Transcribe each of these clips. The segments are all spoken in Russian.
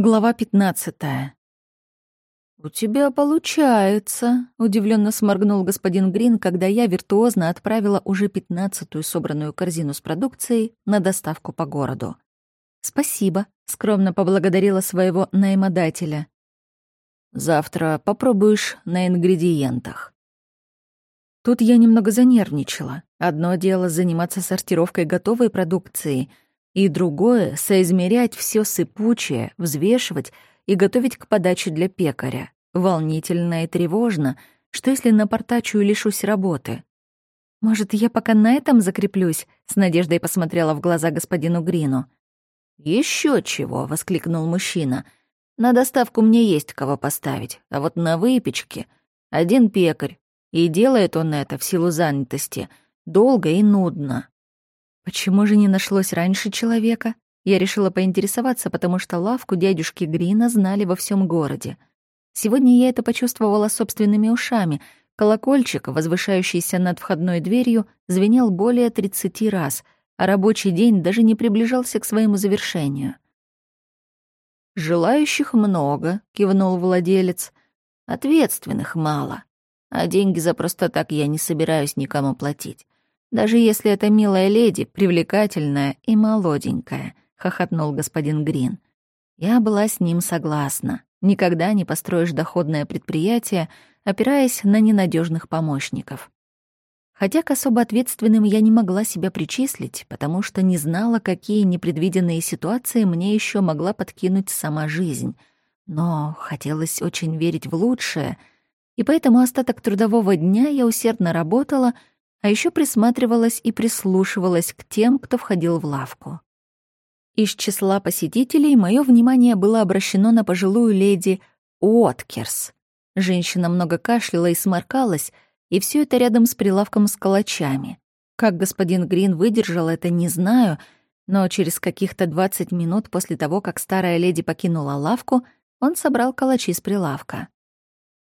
Глава 15. «У тебя получается», — удивленно сморгнул господин Грин, когда я виртуозно отправила уже пятнадцатую собранную корзину с продукцией на доставку по городу. «Спасибо», — скромно поблагодарила своего наймодателя. «Завтра попробуешь на ингредиентах». Тут я немного занервничала. Одно дело заниматься сортировкой готовой продукции — и другое — соизмерять все сыпучее, взвешивать и готовить к подаче для пекаря. Волнительно и тревожно, что если напортачу и лишусь работы. «Может, я пока на этом закреплюсь?» — с надеждой посмотрела в глаза господину Грину. Еще чего!» — воскликнул мужчина. «На доставку мне есть кого поставить, а вот на выпечке один пекарь, и делает он это в силу занятости долго и нудно. Почему же не нашлось раньше человека? Я решила поинтересоваться, потому что лавку дядюшки Грина знали во всем городе. Сегодня я это почувствовала собственными ушами. Колокольчик, возвышающийся над входной дверью, звенел более 30 раз, а рабочий день даже не приближался к своему завершению. «Желающих много», — кивнул владелец. «Ответственных мало. А деньги за просто так я не собираюсь никому платить. Даже если эта милая леди привлекательная и молоденькая, хохотнул господин Грин. Я была с ним согласна. Никогда не построишь доходное предприятие, опираясь на ненадежных помощников. Хотя к особо ответственным я не могла себя причислить, потому что не знала, какие непредвиденные ситуации мне еще могла подкинуть сама жизнь. Но хотелось очень верить в лучшее, и поэтому остаток трудового дня я усердно работала — а еще присматривалась и прислушивалась к тем, кто входил в лавку. Из числа посетителей мое внимание было обращено на пожилую леди Уоткерс. Женщина много кашляла и сморкалась, и все это рядом с прилавком с калачами. Как господин Грин выдержал это, не знаю, но через каких-то 20 минут после того, как старая леди покинула лавку, он собрал калачи с прилавка.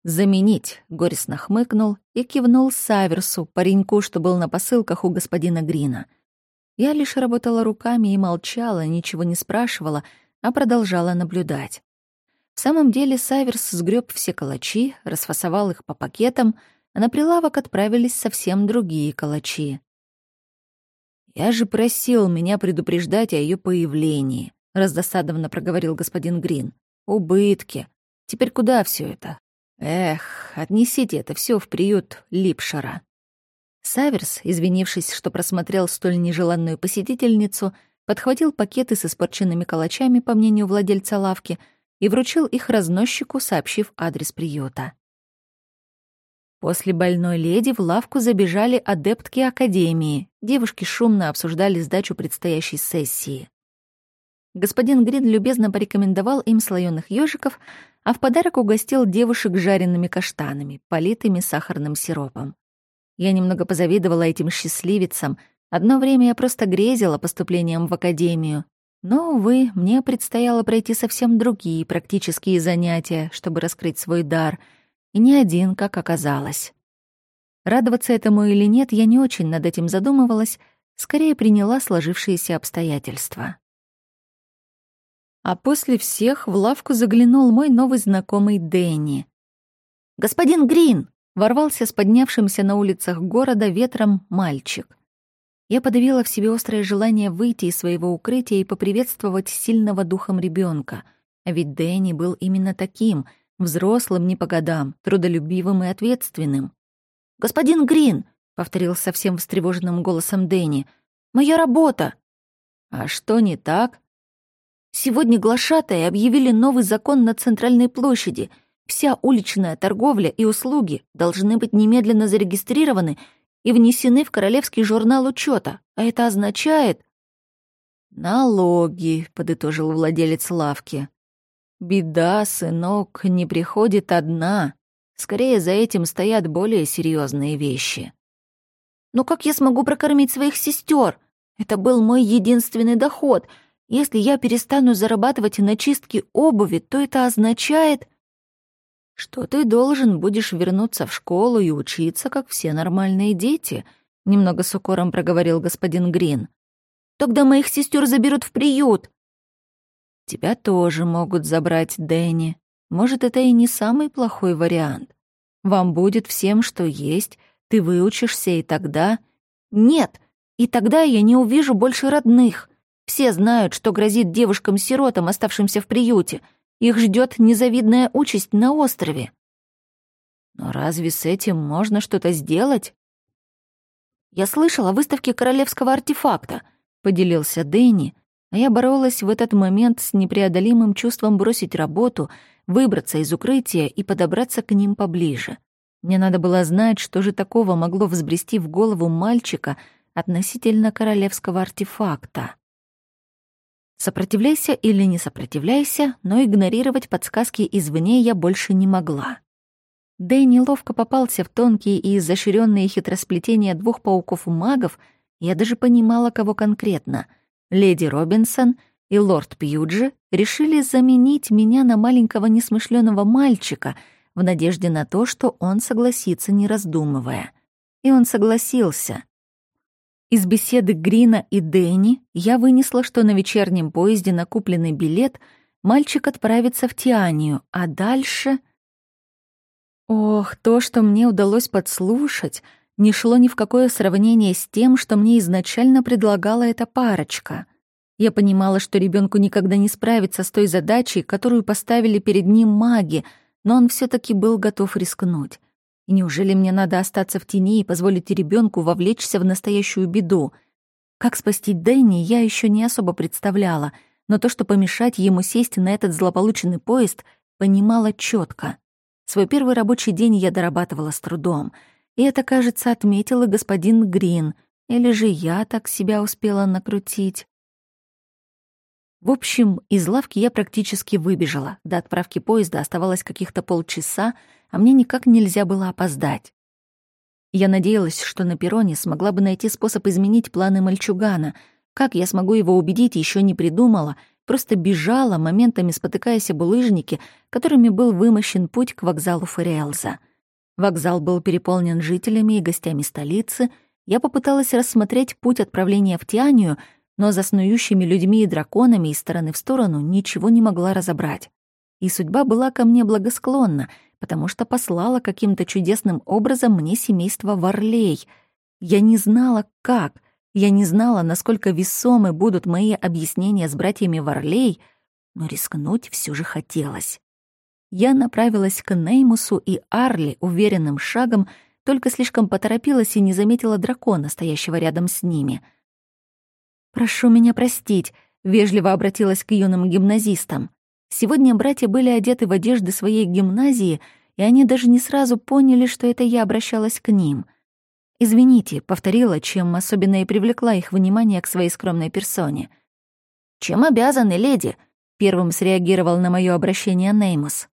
«Заменить», — горестно хмыкнул и кивнул Саверсу, пареньку, что был на посылках у господина Грина. Я лишь работала руками и молчала, ничего не спрашивала, а продолжала наблюдать. В самом деле Саверс сгреб все калачи, расфасовал их по пакетам, а на прилавок отправились совсем другие калачи. «Я же просил меня предупреждать о ее появлении», — раздосадованно проговорил господин Грин. «Убытки. Теперь куда все это? Эх, отнесите это все в приют Липшера. Саверс, извинившись, что просмотрел столь нежеланную посетительницу, подхватил пакеты с испорченными калачами, по мнению владельца лавки, и вручил их разносчику, сообщив адрес приюта. После больной леди в лавку забежали адептки Академии. Девушки шумно обсуждали сдачу предстоящей сессии. Господин Грин любезно порекомендовал им слоёных ёжиков, а в подарок угостил девушек жареными каштанами, политыми сахарным сиропом. Я немного позавидовала этим счастливицам. Одно время я просто грезила поступлением в академию. Но, увы, мне предстояло пройти совсем другие практические занятия, чтобы раскрыть свой дар. И не один, как оказалось. Радоваться этому или нет, я не очень над этим задумывалась, скорее приняла сложившиеся обстоятельства. А после всех в лавку заглянул мой новый знакомый Дэнни. «Господин Грин!» — ворвался с поднявшимся на улицах города ветром мальчик. Я подавила в себе острое желание выйти из своего укрытия и поприветствовать сильного духом ребенка. А ведь Дэнни был именно таким, взрослым не по годам, трудолюбивым и ответственным. «Господин Грин!» — повторил совсем встревоженным голосом Дэнни. «Моя работа!» «А что не так?» Сегодня глашатаи объявили новый закон на центральной площади. Вся уличная торговля и услуги должны быть немедленно зарегистрированы и внесены в Королевский журнал учета. А это означает... «Налоги», — подытожил владелец лавки. «Беда, сынок, не приходит одна. Скорее, за этим стоят более серьезные вещи». «Но как я смогу прокормить своих сестер? Это был мой единственный доход — если я перестану зарабатывать на чистке обуви, то это означает, что ты должен будешь вернуться в школу и учиться, как все нормальные дети, немного с укором проговорил господин Грин. Тогда моих сестер заберут в приют. Тебя тоже могут забрать, Дэнни. Может, это и не самый плохой вариант. Вам будет всем, что есть, ты выучишься, и тогда... Нет, и тогда я не увижу больше родных. Все знают, что грозит девушкам-сиротам, оставшимся в приюте. Их ждет незавидная участь на острове. Но разве с этим можно что-то сделать? Я слышала о выставке королевского артефакта, поделился Дэнни, а я боролась в этот момент с непреодолимым чувством бросить работу, выбраться из укрытия и подобраться к ним поближе. Мне надо было знать, что же такого могло взбрести в голову мальчика относительно королевского артефакта. Сопротивляйся или не сопротивляйся, но игнорировать подсказки извне я больше не могла. Дэнни ловко попался в тонкие и изощренные хитросплетения двух пауков-магов, я даже понимала, кого конкретно. Леди Робинсон и лорд Пьюджи решили заменить меня на маленького несмышленого мальчика в надежде на то, что он согласится, не раздумывая. И он согласился. Из беседы Грина и Дэнни я вынесла, что на вечернем поезде на купленный билет мальчик отправится в Тианию, а дальше... Ох, то, что мне удалось подслушать, не шло ни в какое сравнение с тем, что мне изначально предлагала эта парочка. Я понимала, что ребенку никогда не справиться с той задачей, которую поставили перед ним маги, но он все таки был готов рискнуть. И неужели мне надо остаться в тени и позволить ребенку вовлечься в настоящую беду? Как спасти Дэнни, я еще не особо представляла, но то, что помешать ему сесть на этот злополученный поезд, понимала четко. Свой первый рабочий день я дорабатывала с трудом. И это, кажется, отметил и господин Грин. Или же я так себя успела накрутить. В общем, из лавки я практически выбежала. До отправки поезда оставалось каких-то полчаса, а мне никак нельзя было опоздать. Я надеялась, что на перроне смогла бы найти способ изменить планы мальчугана. Как я смогу его убедить, еще не придумала — просто бежала, моментами спотыкаясь об улыжнике, которыми был вымощен путь к вокзалу Фериэлза. Вокзал был переполнен жителями и гостями столицы. Я попыталась рассмотреть путь отправления в Тианию, но за снующими людьми и драконами из стороны в сторону ничего не могла разобрать. И судьба была ко мне благосклонна, потому что послала каким-то чудесным образом мне семейство Варлей. Я не знала, как, я не знала, насколько весомы будут мои объяснения с братьями Варлей, но рискнуть все же хотелось. Я направилась к Неймусу и Арли уверенным шагом, только слишком поторопилась и не заметила дракона, стоящего рядом с ними. «Прошу меня простить», — вежливо обратилась к юным гимназистам. Сегодня братья были одеты в одежды своей гимназии, и они даже не сразу поняли, что это я обращалась к ним — «Извините», — повторила, чем особенно и привлекла их внимание к своей скромной персоне. «Чем обязаны, леди?» — первым среагировал на моё обращение Неймус.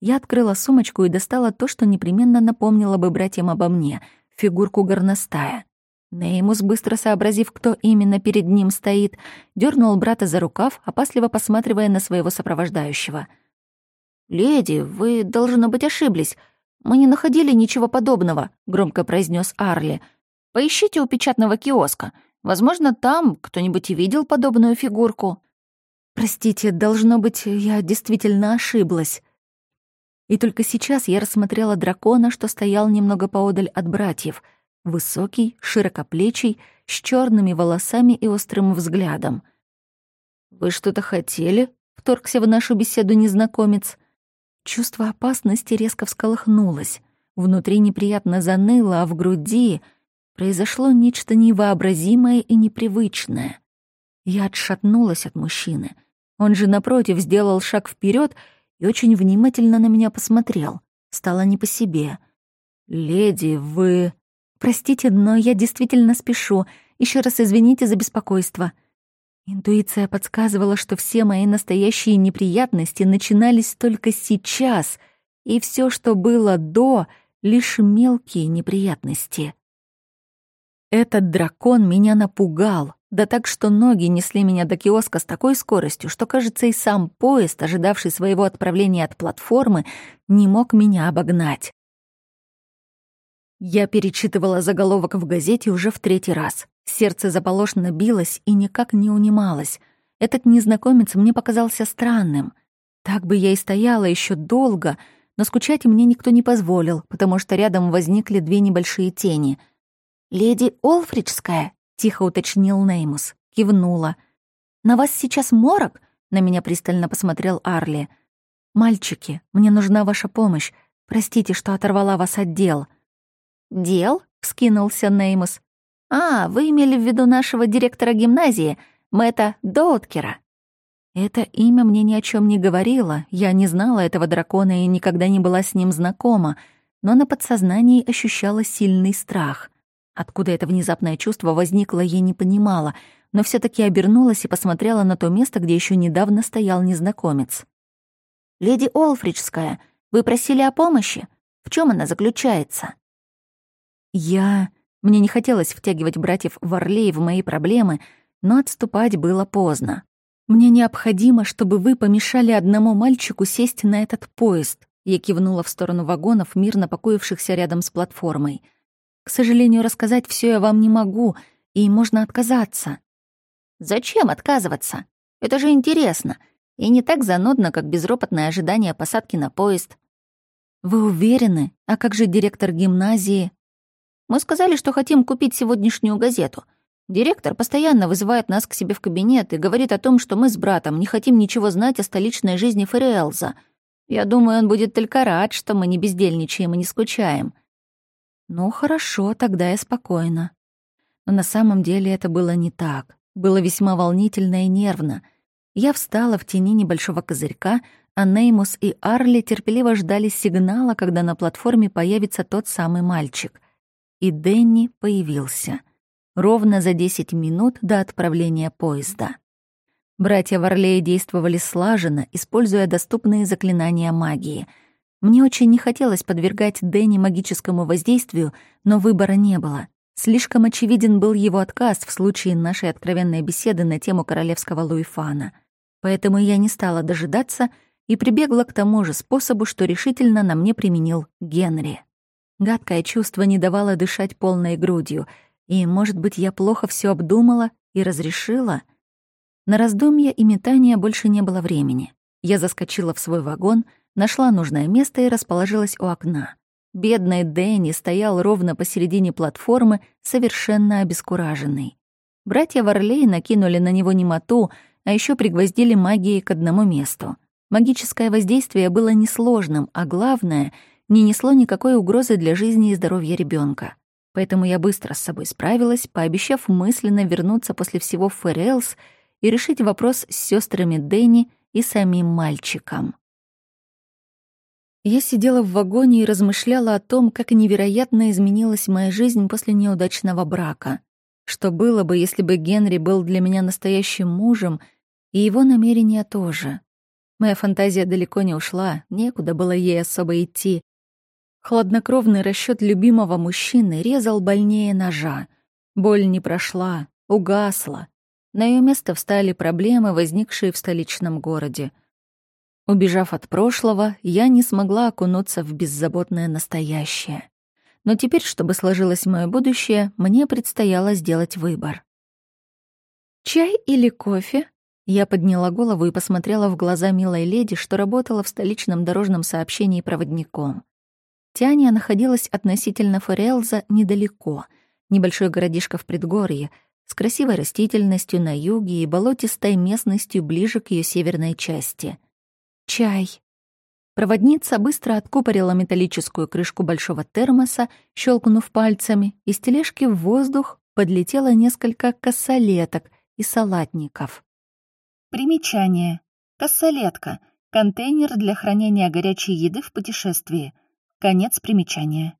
Я открыла сумочку и достала то, что непременно напомнило бы братьям обо мне — фигурку горностая. Неймус, быстро сообразив, кто именно перед ним стоит, дернул брата за рукав, опасливо посматривая на своего сопровождающего. «Леди, вы, должно быть, ошиблись. «Мы не находили ничего подобного», — громко произнес Арли. «Поищите у печатного киоска. Возможно, там кто-нибудь и видел подобную фигурку». «Простите, должно быть, я действительно ошиблась». И только сейчас я рассмотрела дракона, что стоял немного поодаль от братьев. Высокий, широкоплечий, с черными волосами и острым взглядом. «Вы что-то хотели?» — вторгся в нашу беседу незнакомец. Чувство опасности резко всколыхнулось. Внутри неприятно заныло, а в груди произошло нечто невообразимое и непривычное. Я отшатнулась от мужчины. Он же, напротив, сделал шаг вперед и очень внимательно на меня посмотрел. Стало не по себе. «Леди, вы...» «Простите, но я действительно спешу. Еще раз извините за беспокойство». Интуиция подсказывала, что все мои настоящие неприятности начинались только сейчас, и все, что было до, — лишь мелкие неприятности. Этот дракон меня напугал, да так, что ноги несли меня до киоска с такой скоростью, что, кажется, и сам поезд, ожидавший своего отправления от платформы, не мог меня обогнать. Я перечитывала заголовок в газете уже в третий раз. Сердце заполошно билось и никак не унималось. Этот незнакомец мне показался странным. Так бы я и стояла еще долго, но скучать мне никто не позволил, потому что рядом возникли две небольшие тени. «Леди Олфриджская?» — тихо уточнил Неймус. Кивнула. «На вас сейчас морок?» — на меня пристально посмотрел Арли. «Мальчики, мне нужна ваша помощь. Простите, что оторвала вас от дел». «Дел?» — вскинулся Неймус. «А, вы имели в виду нашего директора гимназии, Мэтта Доуткера?» Это имя мне ни о чем не говорило, я не знала этого дракона и никогда не была с ним знакома, но на подсознании ощущала сильный страх. Откуда это внезапное чувство возникло, я не понимала, но все таки обернулась и посмотрела на то место, где еще недавно стоял незнакомец. «Леди Олфриджская, вы просили о помощи? В чем она заключается?» «Я...» Мне не хотелось втягивать братьев Варлей в мои проблемы, но отступать было поздно. «Мне необходимо, чтобы вы помешали одному мальчику сесть на этот поезд», я кивнула в сторону вагонов, мирно покоившихся рядом с платформой. «К сожалению, рассказать все я вам не могу, и можно отказаться». «Зачем отказываться? Это же интересно. И не так занудно, как безропотное ожидание посадки на поезд». «Вы уверены? А как же директор гимназии?» «Мы сказали, что хотим купить сегодняшнюю газету. Директор постоянно вызывает нас к себе в кабинет и говорит о том, что мы с братом не хотим ничего знать о столичной жизни Фериэлза. Я думаю, он будет только рад, что мы не бездельничаем и не скучаем. Ну, хорошо, тогда я спокойна. Но на самом деле это было не так. Было весьма волнительно и нервно. Я встала в тени небольшого козырька, а Неймус и Арли терпеливо ждали сигнала, когда на платформе появится тот самый мальчик. И Дэнни появился — ровно за 10 минут до отправления поезда. Братья Варлея действовали слаженно, используя доступные заклинания магии. Мне очень не хотелось подвергать Дэнни магическому воздействию, но выбора не было. Слишком очевиден был его отказ в случае нашей откровенной беседы на тему королевского Луифана. Поэтому я не стала дожидаться и прибегла к тому же способу, что решительно на мне применил Генри. Гадкое чувство не давало дышать полной грудью — и, может быть, я плохо все обдумала и разрешила? На раздумья и метания больше не было времени. Я заскочила в свой вагон, нашла нужное место и расположилась у окна. Бедный Дэнни стоял ровно посередине платформы, совершенно обескураженный. Братья Варлей накинули на него немоту, а еще пригвоздили магией к одному месту. Магическое воздействие было несложным, а главное — не несло никакой угрозы для жизни и здоровья ребенка. Поэтому я быстро с собой справилась, пообещав мысленно вернуться после всего в Фэрэлс и решить вопрос с сестрами Дэнни и самим мальчиком. Я сидела в вагоне и размышляла о том, как невероятно изменилась моя жизнь после неудачного брака. Что было бы, если бы Генри был для меня настоящим мужем, и его намерения тоже. Моя фантазия далеко не ушла, некуда было ей особо идти, Хладнокровный расчет любимого мужчины резал больнее ножа. Боль не прошла, угасла. На ее место встали проблемы, возникшие в столичном городе. Убежав от прошлого, я не смогла окунуться в беззаботное настоящее. Но теперь, чтобы сложилось мое будущее, мне предстояло сделать выбор. «Чай или кофе?» Я подняла голову и посмотрела в глаза милой леди, что работала в столичном дорожном сообщении проводником. Тяния находилась относительно Форелза недалеко, небольшой городишко в предгорье, с красивой растительностью на юге и болотистой местностью ближе к ее северной части. Чай. Проводница быстро откупорила металлическую крышку большого термоса, щелкнув пальцами, и с тележки в воздух подлетело несколько косолеток и салатников. Примечание. Косолетка — контейнер для хранения горячей еды в путешествии — Конец примечания.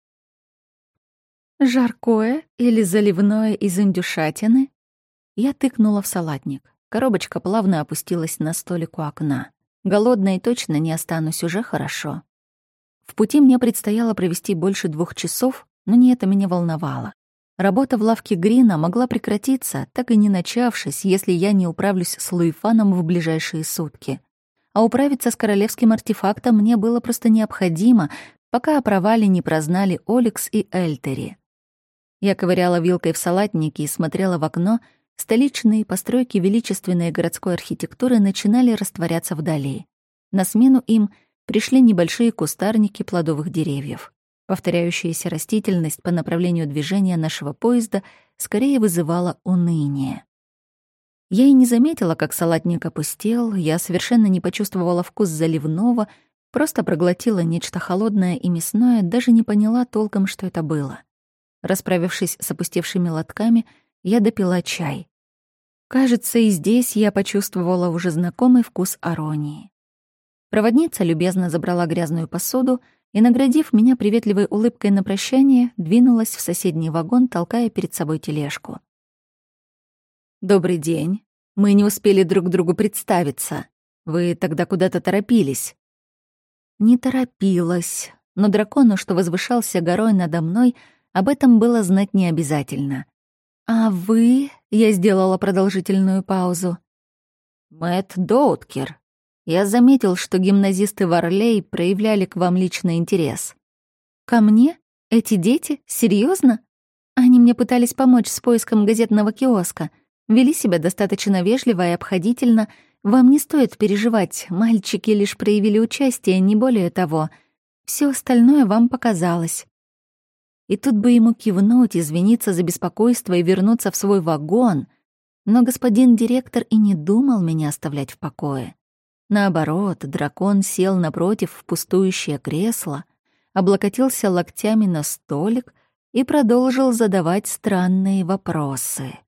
Жаркое или заливное из индюшатины? Я тыкнула в салатник. Коробочка плавно опустилась на столик у окна. Голодной точно не останусь, уже хорошо. В пути мне предстояло провести больше двух часов, но не это меня волновало. Работа в лавке Грина могла прекратиться, так и не начавшись, если я не управлюсь с Луифаном в ближайшие сутки. А управиться с королевским артефактом мне было просто необходимо, пока о провале не прознали Оликс и Эльтери. Я ковыряла вилкой в салатнике и смотрела в окно, столичные постройки величественной городской архитектуры начинали растворяться вдали. На смену им пришли небольшие кустарники плодовых деревьев. Повторяющаяся растительность по направлению движения нашего поезда скорее вызывала уныние. Я и не заметила, как салатник опустел, я совершенно не почувствовала вкус заливного, просто проглотила нечто холодное и мясное, даже не поняла толком, что это было. Расправившись с опустевшими лотками, я допила чай. Кажется, и здесь я почувствовала уже знакомый вкус аронии. Проводница любезно забрала грязную посуду и, наградив меня приветливой улыбкой на прощание, двинулась в соседний вагон, толкая перед собой тележку. «Добрый день. Мы не успели друг другу представиться. Вы тогда куда-то торопились». Не торопилась, но дракону, что возвышался горой надо мной, об этом было знать не обязательно. «А вы...» — я сделала продолжительную паузу. «Мэтт Доуткер. Я заметил, что гимназисты в Орлей проявляли к вам личный интерес». «Ко мне? Эти дети? Серьезно? Они мне пытались помочь с поиском газетного киоска. Вели себя достаточно вежливо и обходительно. Вам не стоит переживать, мальчики лишь проявили участие, не более того. Все остальное вам показалось. И тут бы ему кивнуть, извиниться за беспокойство и вернуться в свой вагон. Но господин директор и не думал меня оставлять в покое. Наоборот, дракон сел напротив в пустующее кресло, облокотился локтями на столик и продолжил задавать странные вопросы.